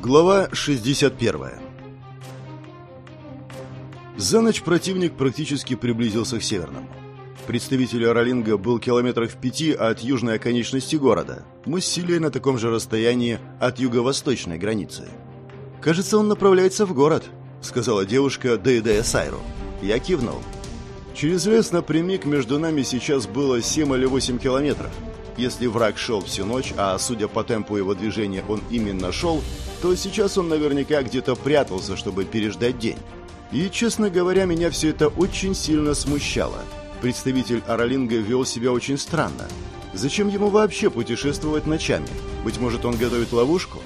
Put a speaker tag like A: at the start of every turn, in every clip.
A: Глава 61 За ночь противник практически приблизился к северному. Представитель Оролинга был километрах в пяти от южной оконечности города. Мы с на таком же расстоянии от юго-восточной границы. «Кажется, он направляется в город», — сказала девушка, доедая Сайру. Я кивнул. Через лес напрямик между нами сейчас было 7 или 8 километров. Если враг шел всю ночь, а судя по темпу его движения он именно шел, то сейчас он наверняка где-то прятался, чтобы переждать день. И, честно говоря, меня все это очень сильно смущало — Представитель Аралинга вел себя очень странно. Зачем ему вообще путешествовать ночами? Быть может, он готовит ловушку?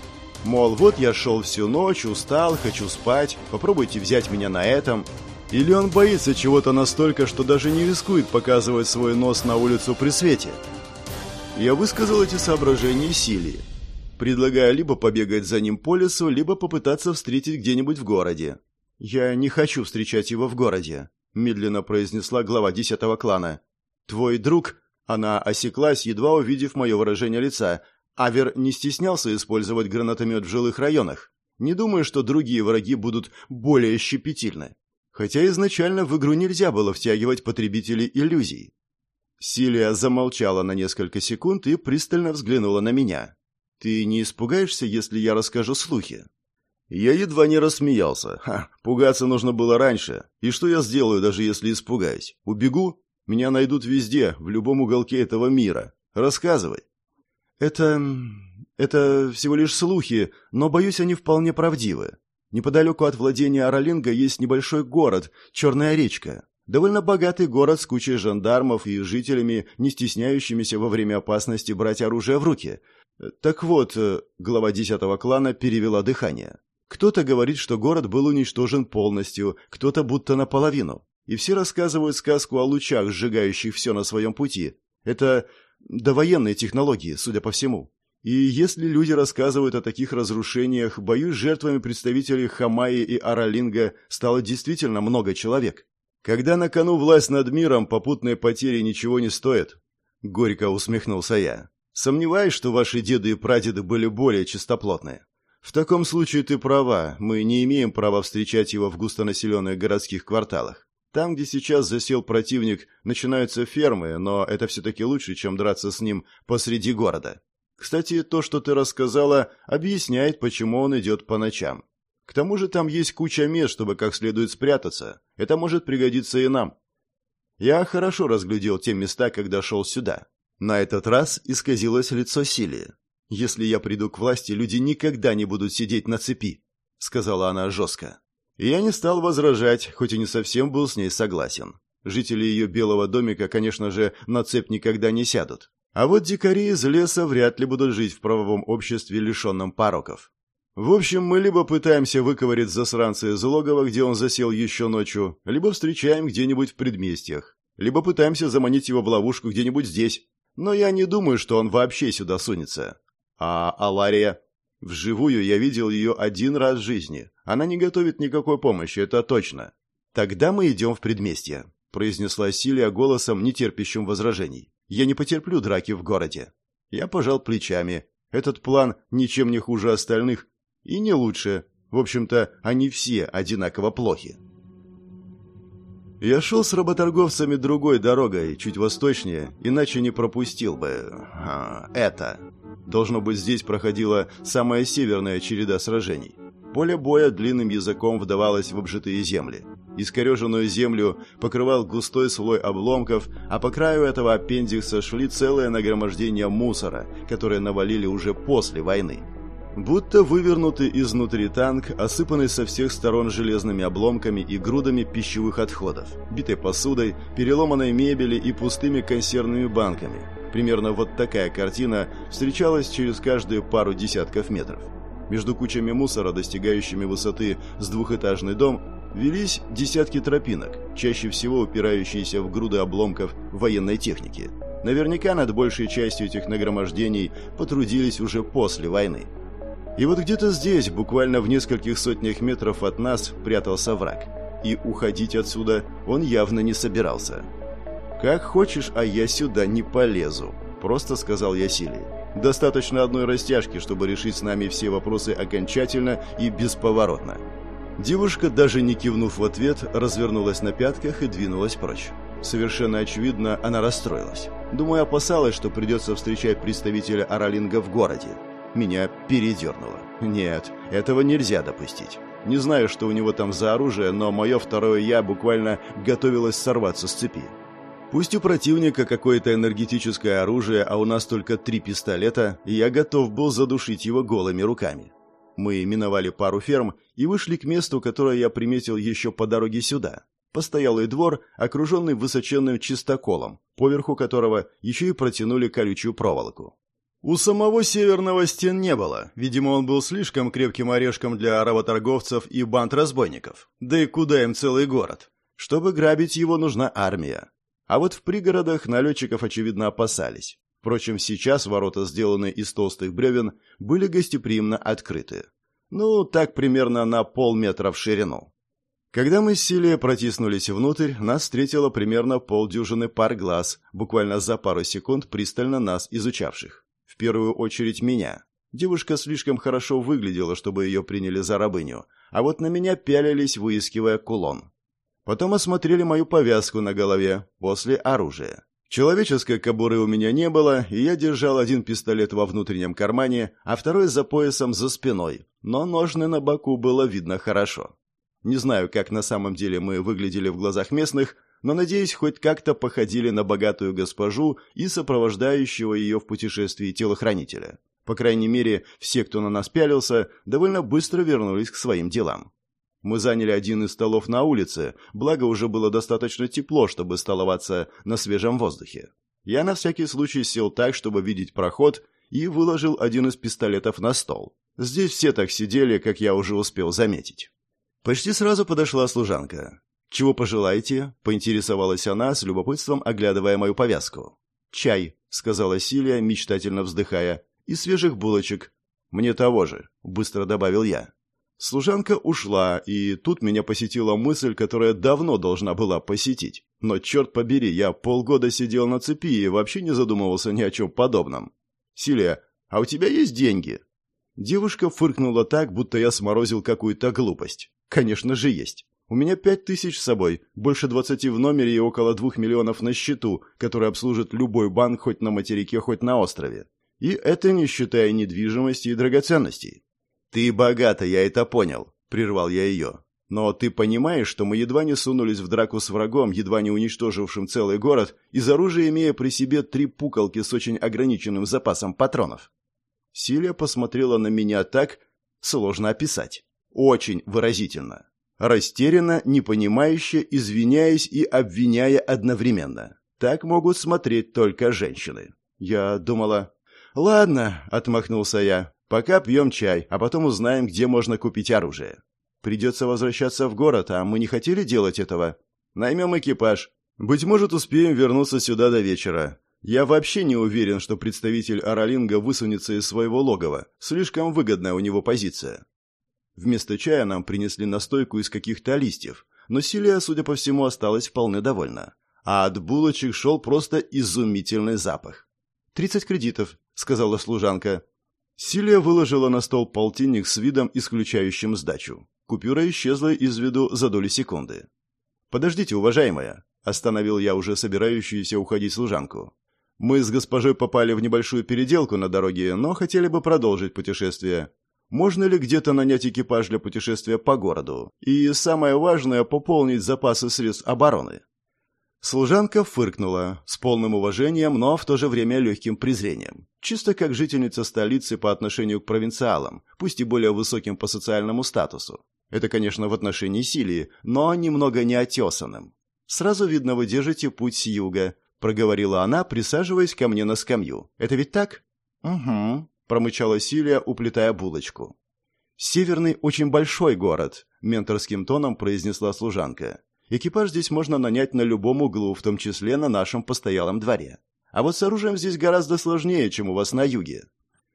A: Мол, вот я шел всю ночь, устал, хочу спать, попробуйте взять меня на этом. Или он боится чего-то настолько, что даже не рискует показывать свой нос на улицу при свете? Я высказал эти соображения Силии, предлагая либо побегать за ним по лесу, либо попытаться встретить где-нибудь в городе. Я не хочу встречать его в городе. — медленно произнесла глава десятого клана. «Твой друг...» Она осеклась, едва увидев мое выражение лица. Авер не стеснялся использовать гранатомет в жилых районах. Не думаю, что другие враги будут более щепетильны. Хотя изначально в игру нельзя было втягивать потребителей иллюзий. Силия замолчала на несколько секунд и пристально взглянула на меня. «Ты не испугаешься, если я расскажу слухи?» Я едва не рассмеялся. Ха, пугаться нужно было раньше. И что я сделаю, даже если испугаюсь? Убегу? Меня найдут везде, в любом уголке этого мира. Рассказывай. Это... это всего лишь слухи, но, боюсь, они вполне правдивы. Неподалеку от владения Аралинга есть небольшой город, Черная речка. Довольно богатый город с кучей жандармов и жителями, не стесняющимися во время опасности брать оружие в руки. Так вот, э, глава десятого клана перевела дыхание. Кто-то говорит, что город был уничтожен полностью, кто-то будто наполовину. И все рассказывают сказку о лучах, сжигающих все на своем пути. Это довоенные технологии, судя по всему. И если люди рассказывают о таких разрушениях, боюсь, жертвами представителей Хамаи и Аралинга стало действительно много человек. Когда на кону власть над миром, попутные потери ничего не стоят. Горько усмехнулся я. Сомневаюсь, что ваши деды и прадеды были более чистоплотные. В таком случае ты права, мы не имеем права встречать его в густонаселенных городских кварталах. Там, где сейчас засел противник, начинаются фермы, но это все-таки лучше, чем драться с ним посреди города. Кстати, то, что ты рассказала, объясняет, почему он идет по ночам. К тому же там есть куча мест, чтобы как следует спрятаться. Это может пригодиться и нам. Я хорошо разглядел те места, когда шел сюда. На этот раз исказилось лицо Силии. «Если я приду к власти, люди никогда не будут сидеть на цепи», — сказала она жестко. я не стал возражать, хоть и не совсем был с ней согласен. Жители ее белого домика, конечно же, на цепь никогда не сядут. А вот дикари из леса вряд ли будут жить в правовом обществе, лишенном пороков. В общем, мы либо пытаемся выковырять засранца из логова, где он засел еще ночью, либо встречаем где-нибудь в предместьях, либо пытаемся заманить его в ловушку где-нибудь здесь. Но я не думаю, что он вообще сюда сунется. А Алария? Вживую я видел ее один раз в жизни. Она не готовит никакой помощи, это точно. Тогда мы идем в предместье, произнесла Силия голосом, не терпящим возражений. Я не потерплю драки в городе. Я пожал плечами. Этот план ничем не хуже остальных и не лучше. В общем-то, они все одинаково плохи. Я шел с работорговцами другой дорогой, чуть восточнее, иначе не пропустил бы... А, это. Должно быть, здесь проходила самая северная череда сражений. Поле боя длинным языком вдавалось в обжитые земли. Искореженную землю покрывал густой слой обломков, а по краю этого аппендикса шли целое нагромождение мусора, которое навалили уже после войны. Будто вывернутый изнутри танк, осыпанный со всех сторон железными обломками и грудами пищевых отходов, битой посудой, переломанной мебели и пустыми консервными банками. Примерно вот такая картина встречалась через каждые пару десятков метров. Между кучами мусора, достигающими высоты с двухэтажный дом, велись десятки тропинок, чаще всего упирающиеся в груды обломков военной техники. Наверняка над большей частью этих нагромождений потрудились уже после войны. И вот где-то здесь, буквально в нескольких сотнях метров от нас, прятался враг. И уходить отсюда он явно не собирался. «Как хочешь, а я сюда не полезу», — просто сказал я Силе. Достаточно одной растяжки, чтобы решить с нами все вопросы окончательно и бесповоротно. Девушка, даже не кивнув в ответ, развернулась на пятках и двинулась прочь. Совершенно очевидно, она расстроилась. Думаю, опасалась, что придется встречать представителя Аралинга в городе. Меня передернуло. Нет, этого нельзя допустить. Не знаю, что у него там за оружие, но мое второе «я» буквально готовилось сорваться с цепи. Пусть у противника какое-то энергетическое оружие, а у нас только три пистолета, я готов был задушить его голыми руками. Мы миновали пару ферм и вышли к месту, которое я приметил еще по дороге сюда. Постоялый двор, окруженный высоченным чистоколом, поверху которого еще и протянули колючую проволоку. У самого Северного стен не было. Видимо, он был слишком крепким орешком для работорговцев и банд разбойников. Да и куда им целый город? Чтобы грабить его, нужна армия. А вот в пригородах налетчиков, очевидно, опасались. Впрочем, сейчас ворота, сделанные из толстых бревен, были гостеприимно открыты. Ну, так примерно на полметра в ширину. Когда мы с Силией протиснулись внутрь, нас встретило примерно полдюжины пар глаз, буквально за пару секунд пристально нас изучавших. В первую очередь меня. Девушка слишком хорошо выглядела, чтобы ее приняли за рабыню, а вот на меня пялились, выискивая кулон. Потом осмотрели мою повязку на голове, после оружия. Человеческой кобуры у меня не было, и я держал один пистолет во внутреннем кармане, а второй за поясом за спиной, но ножны на боку было видно хорошо. Не знаю, как на самом деле мы выглядели в глазах местных, но, надеюсь, хоть как-то походили на богатую госпожу и сопровождающего ее в путешествии телохранителя. По крайней мере, все, кто на нас пялился, довольно быстро вернулись к своим делам. Мы заняли один из столов на улице, благо уже было достаточно тепло, чтобы столоваться на свежем воздухе. Я на всякий случай сел так, чтобы видеть проход, и выложил один из пистолетов на стол. Здесь все так сидели, как я уже успел заметить. Почти сразу подошла служанка. «Чего пожелаете?» – поинтересовалась она, с любопытством оглядывая мою повязку. «Чай», – сказала Силия, мечтательно вздыхая, – «и свежих булочек». «Мне того же», – быстро добавил я. Служанка ушла, и тут меня посетила мысль, которая давно должна была посетить. Но, черт побери, я полгода сидел на цепи и вообще не задумывался ни о чем подобном. «Силия, а у тебя есть деньги?» Девушка фыркнула так, будто я сморозил какую-то глупость. «Конечно же есть. У меня пять тысяч с собой, больше двадцати в номере и около двух миллионов на счету, который обслужит любой банк хоть на материке, хоть на острове. И это не считая недвижимости и драгоценностей. «Ты богата, я это понял», — прервал я ее. «Но ты понимаешь, что мы едва не сунулись в драку с врагом, едва не уничтожившим целый город, из оружия имея при себе три пукалки с очень ограниченным запасом патронов?» Силия посмотрела на меня так, сложно описать. Очень выразительно. Растерянно, непонимающе, извиняясь и обвиняя одновременно. Так могут смотреть только женщины. Я думала... «Ладно», — отмахнулся я, Пока пьем чай, а потом узнаем, где можно купить оружие. Придется возвращаться в город, а мы не хотели делать этого. Наймем экипаж. Быть может, успеем вернуться сюда до вечера. Я вообще не уверен, что представитель Аралинга высунется из своего логова. Слишком выгодная у него позиция. Вместо чая нам принесли настойку из каких-то листьев, но Силия, судя по всему, осталась вполне довольна. А от булочек шел просто изумительный запах. «Тридцать кредитов», — сказала служанка. Силия выложила на стол полтинник с видом, исключающим сдачу. Купюра исчезла из виду за доли секунды. «Подождите, уважаемая», — остановил я уже собирающуюся уходить служанку. «Мы с госпожой попали в небольшую переделку на дороге, но хотели бы продолжить путешествие. Можно ли где-то нанять экипаж для путешествия по городу? И самое важное — пополнить запасы средств обороны». Служанка фыркнула, с полным уважением, но в то же время легким презрением. Чисто как жительница столицы по отношению к провинциалам, пусть и более высоким по социальному статусу. Это, конечно, в отношении Силии, но немного неотесанным. «Сразу видно, вы держите путь с юга», — проговорила она, присаживаясь ко мне на скамью. «Это ведь так?» «Угу», — промычала Силия, уплетая булочку. «Северный очень большой город», — менторским тоном произнесла служанка. Экипаж здесь можно нанять на любом углу, в том числе на нашем постоялом дворе. А вот с оружием здесь гораздо сложнее, чем у вас на юге.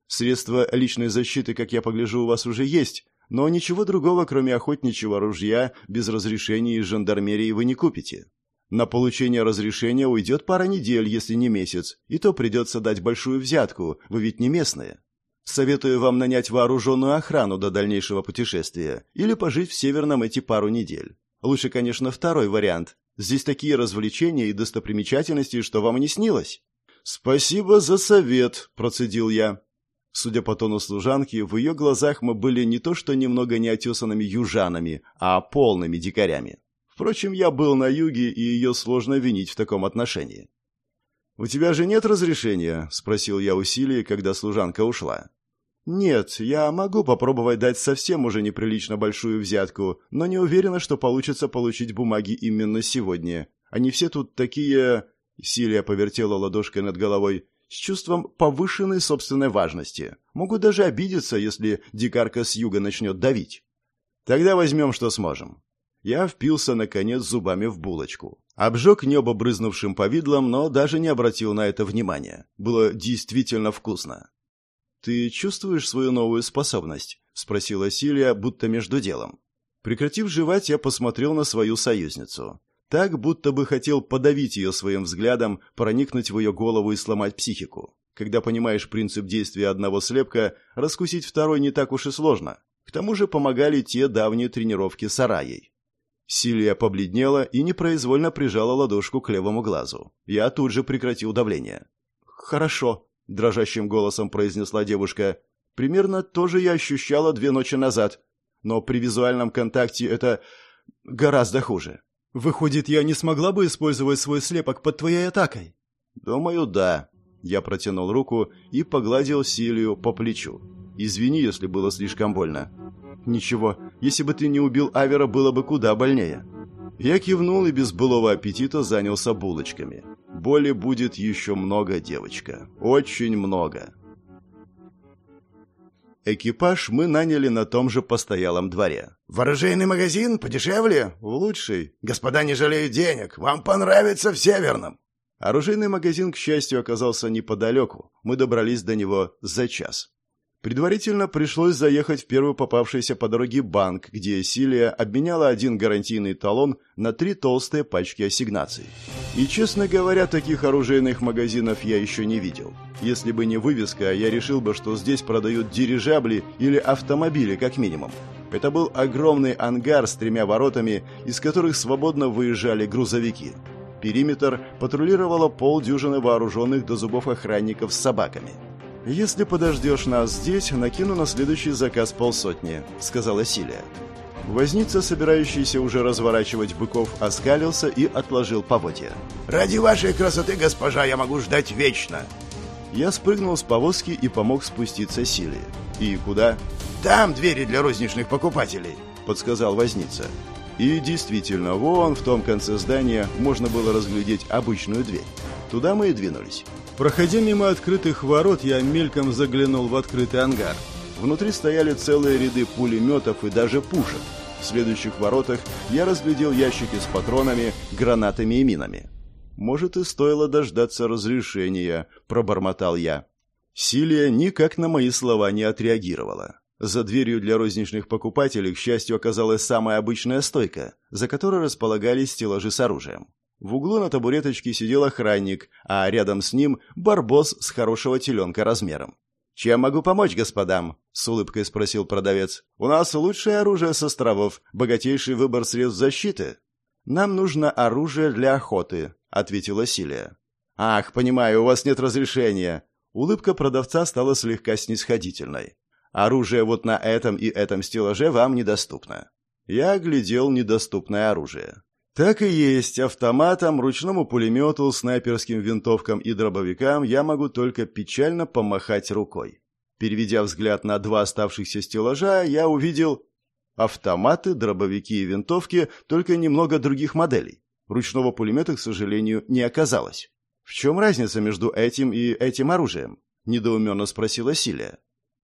A: Средства личной защиты, как я погляжу, у вас уже есть, но ничего другого, кроме охотничьего ружья, без разрешения из жандармерии вы не купите. На получение разрешения уйдет пара недель, если не месяц, и то придется дать большую взятку, вы ведь не местные. Советую вам нанять вооруженную охрану до дальнейшего путешествия или пожить в Северном эти пару недель. Лучше, конечно, второй вариант. Здесь такие развлечения и достопримечательности, что вам и не снилось. «Спасибо за совет», – процедил я. Судя по тону служанки, в ее глазах мы были не то что немного неотесанными южанами, а полными дикарями. Впрочем, я был на юге, и ее сложно винить в таком отношении. «У тебя же нет разрешения?» – спросил я усилие, когда служанка ушла. «Нет, я могу попробовать дать совсем уже неприлично большую взятку, но не уверена, что получится получить бумаги именно сегодня. Они все тут такие...» Силия повертела ладошкой над головой. «С чувством повышенной собственной важности. Могут даже обидеться, если дикарка с юга начнет давить. Тогда возьмем, что сможем. Я впился, наконец, зубами в булочку. Обжег небо брызнувшим повидлом, но даже не обратил на это внимания. Было действительно вкусно. «Ты чувствуешь свою новую способность?» — спросила Силия, будто между делом. Прекратив жевать, я посмотрел на свою союзницу. Так, будто бы хотел подавить ее своим взглядом, проникнуть в ее голову и сломать психику. Когда понимаешь принцип действия одного слепка, раскусить второй не так уж и сложно. К тому же помогали те давние тренировки с Араей. Силия побледнела и непроизвольно прижала ладошку к левому глазу. Я тут же прекратил давление. «Хорошо», — дрожащим голосом произнесла девушка. «Примерно то же я ощущала две ночи назад. Но при визуальном контакте это гораздо хуже. Выходит, я не смогла бы использовать свой слепок под твоей атакой?» «Думаю, да». Я протянул руку и погладил Силию по плечу. «Извини, если было слишком больно». «Ничего, если бы ты не убил Авера, было бы куда больнее». Я кивнул и без былого аппетита занялся булочками. Боли будет еще много, девочка. Очень много. Экипаж мы наняли на том же постоялом дворе.
B: «В оружейный магазин? Подешевле?»
A: «В лучший».
B: «Господа не жалеют денег. Вам понравится в Северном».
A: Оружейный магазин, к счастью, оказался неподалеку. Мы добрались до него за час. Предварительно пришлось заехать в первый попавшийся по дороге банк, где Силия обменяла один гарантийный талон на три толстые пачки ассигнаций. И, честно говоря, таких оружейных магазинов я еще не видел. Если бы не вывеска, я решил бы, что здесь продают дирижабли или автомобили, как минимум. Это был огромный ангар с тремя воротами, из которых свободно выезжали грузовики. Периметр патрулировало полдюжины вооруженных до зубов охранников с собаками. «Если подождешь нас здесь, накину на следующий заказ полсотни», — сказала Силия. Возница, собирающийся уже разворачивать быков, оскалился и отложил поводья.
B: «Ради вашей красоты, госпожа, я могу ждать вечно!»
A: Я спрыгнул с повозки и помог спуститься Силе. «И куда?»
B: «Там двери для розничных покупателей», —
A: подсказал Возница. И действительно, вон в том конце здания можно было разглядеть обычную дверь. Туда мы и двинулись. Проходя мимо открытых ворот, я мельком заглянул в открытый ангар. Внутри стояли целые ряды пулеметов и даже пушек. В следующих воротах я разглядел ящики с патронами, гранатами и минами. «Может, и стоило дождаться разрешения», — пробормотал я. Силия никак на мои слова не отреагировала. За дверью для розничных покупателей, к счастью, оказалась самая обычная стойка, за которой располагались стеллажи с оружием. В углу на табуреточке сидел охранник, а рядом с ним барбос с хорошего теленка размером. «Чем могу помочь господам?» — с улыбкой спросил продавец. «У нас лучшее оружие с островов, богатейший выбор средств защиты». «Нам нужно оружие для охоты», — ответила Силия. «Ах, понимаю, у вас нет разрешения». Улыбка продавца стала слегка снисходительной. «Оружие вот на этом и этом стеллаже вам недоступно». Я оглядел недоступное оружие. Так и есть, автоматом, ручному пулемету, снайперским винтовкам и дробовикам я могу только печально помахать рукой. Переведя взгляд на два оставшихся стеллажа, я увидел автоматы, дробовики и винтовки, только немного других моделей. Ручного пулемета, к сожалению, не оказалось. «В чем разница между этим и этим оружием?» – недоуменно спросила Силия.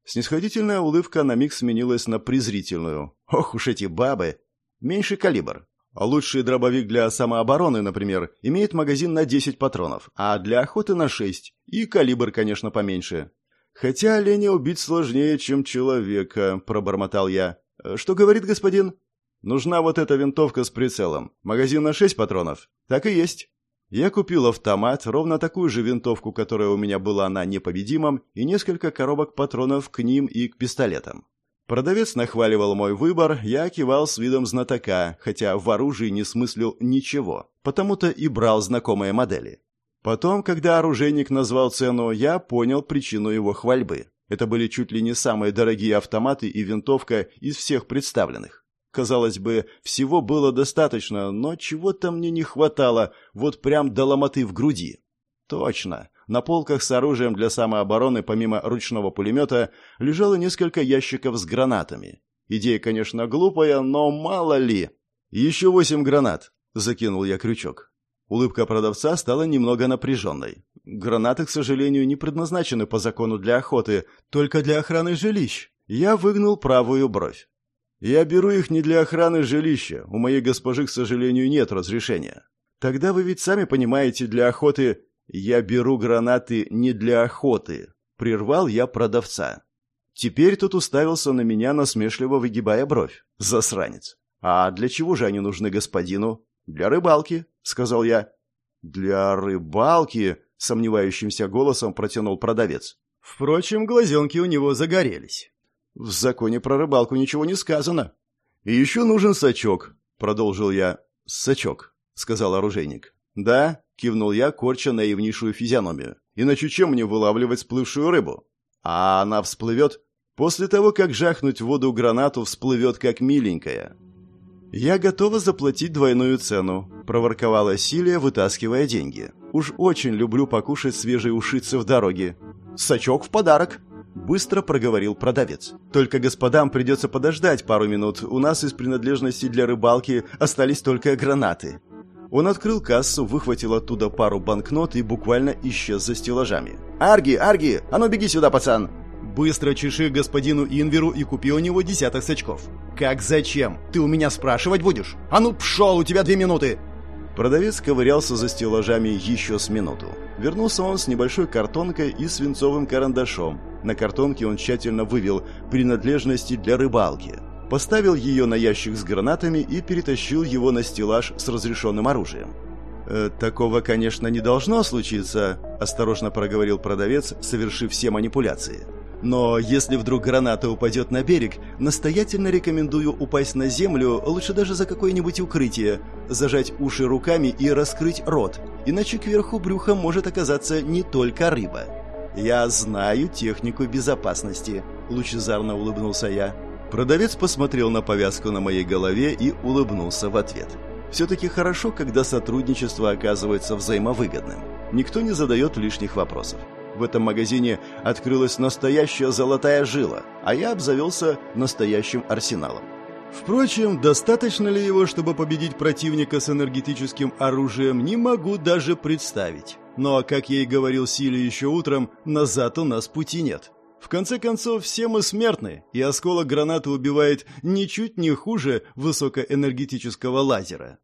A: Снисходительная улыбка на миг сменилась на презрительную. «Ох уж эти бабы! Меньший калибр, лучший дробовик для самообороны, например, имеет магазин на 10 патронов, а для охоты на 6. И калибр, конечно, поменьше. Хотя оленя убить сложнее, чем человека, пробормотал я. Что говорит господин? Нужна вот эта винтовка с прицелом. Магазин на шесть патронов. Так и есть. Я купил автомат, ровно такую же винтовку, которая у меня была на непобедимом, и несколько коробок патронов к ним и к пистолетам. Продавец нахваливал мой выбор, я кивал с видом знатока, хотя в оружии не смыслил ничего, потому-то и брал знакомые модели. Потом, когда оружейник назвал цену, я понял причину его хвальбы. Это были чуть ли не самые дорогие автоматы и винтовка из всех представленных. Казалось бы, всего было достаточно, но чего-то мне не хватало, вот прям до ломоты в груди. Точно. На полках с оружием для самообороны, помимо ручного пулемета, лежало несколько ящиков с гранатами. Идея, конечно, глупая, но мало ли. «Еще восемь гранат», — закинул я крючок. Улыбка продавца стала немного напряженной. Гранаты, к сожалению, не предназначены по закону для охоты, только для охраны жилищ. Я выгнул правую бровь. Я беру их не для охраны жилища. У моей госпожи, к сожалению, нет разрешения. Тогда вы ведь сами понимаете, для охоты... Я беру гранаты не для охоты. Прервал я продавца. Теперь тот уставился на меня, насмешливо выгибая бровь. Засранец. А для чего же они нужны господину? Для рыбалки, сказал я. Для рыбалки, сомневающимся голосом протянул продавец. Впрочем, глазенки у него загорелись. В законе про рыбалку ничего не сказано. Еще нужен сачок, продолжил я. Сачок, сказал оружейник. Да, кивнул я, корча наивнейшую физиономию. Иначе чем мне вылавливать всплывшую рыбу? А она всплывет? После того, как жахнуть в воду гранату, всплывет как миленькая. «Я готова заплатить двойную цену», – проворковала Силия, вытаскивая деньги. «Уж очень люблю покушать свежие ушицы в дороге». «Сачок в подарок», Быстро проговорил продавец. «Только господам придется подождать пару минут. У нас из принадлежностей для рыбалки остались только гранаты». Он открыл кассу, выхватил оттуда пару банкнот и буквально исчез за стеллажами. «Арги, Арги! А ну беги сюда, пацан!» «Быстро чеши господину Инверу и купи у него десяток сачков». «Как зачем? Ты у меня спрашивать будешь? А ну пшел, у тебя две минуты!» Продавец ковырялся за стеллажами еще с минуту. Вернулся он с небольшой картонкой и свинцовым карандашом. На картонке он тщательно вывел принадлежности для рыбалки. Поставил ее на ящик с гранатами и перетащил его на стеллаж с разрешенным оружием. «Э, «Такого, конечно, не должно случиться», – осторожно проговорил продавец, совершив все манипуляции. Но если вдруг граната упадет на берег, настоятельно рекомендую упасть на землю, лучше даже за какое-нибудь укрытие, зажать уши руками и раскрыть рот, иначе кверху брюха может оказаться не только рыба. «Я знаю технику безопасности», – лучезарно улыбнулся я. Продавец посмотрел на повязку на моей голове и улыбнулся в ответ. «Все-таки хорошо, когда сотрудничество оказывается взаимовыгодным. Никто не задает лишних вопросов. В этом магазине открылась настоящая золотая жила, а я обзавелся настоящим арсеналом. Впрочем, достаточно ли его, чтобы победить противника с энергетическим оружием, не могу даже представить. Но, как я и говорил Силе еще утром, назад у нас пути нет. В конце концов, все мы смертны, и осколок гранаты убивает ничуть не хуже высокоэнергетического лазера.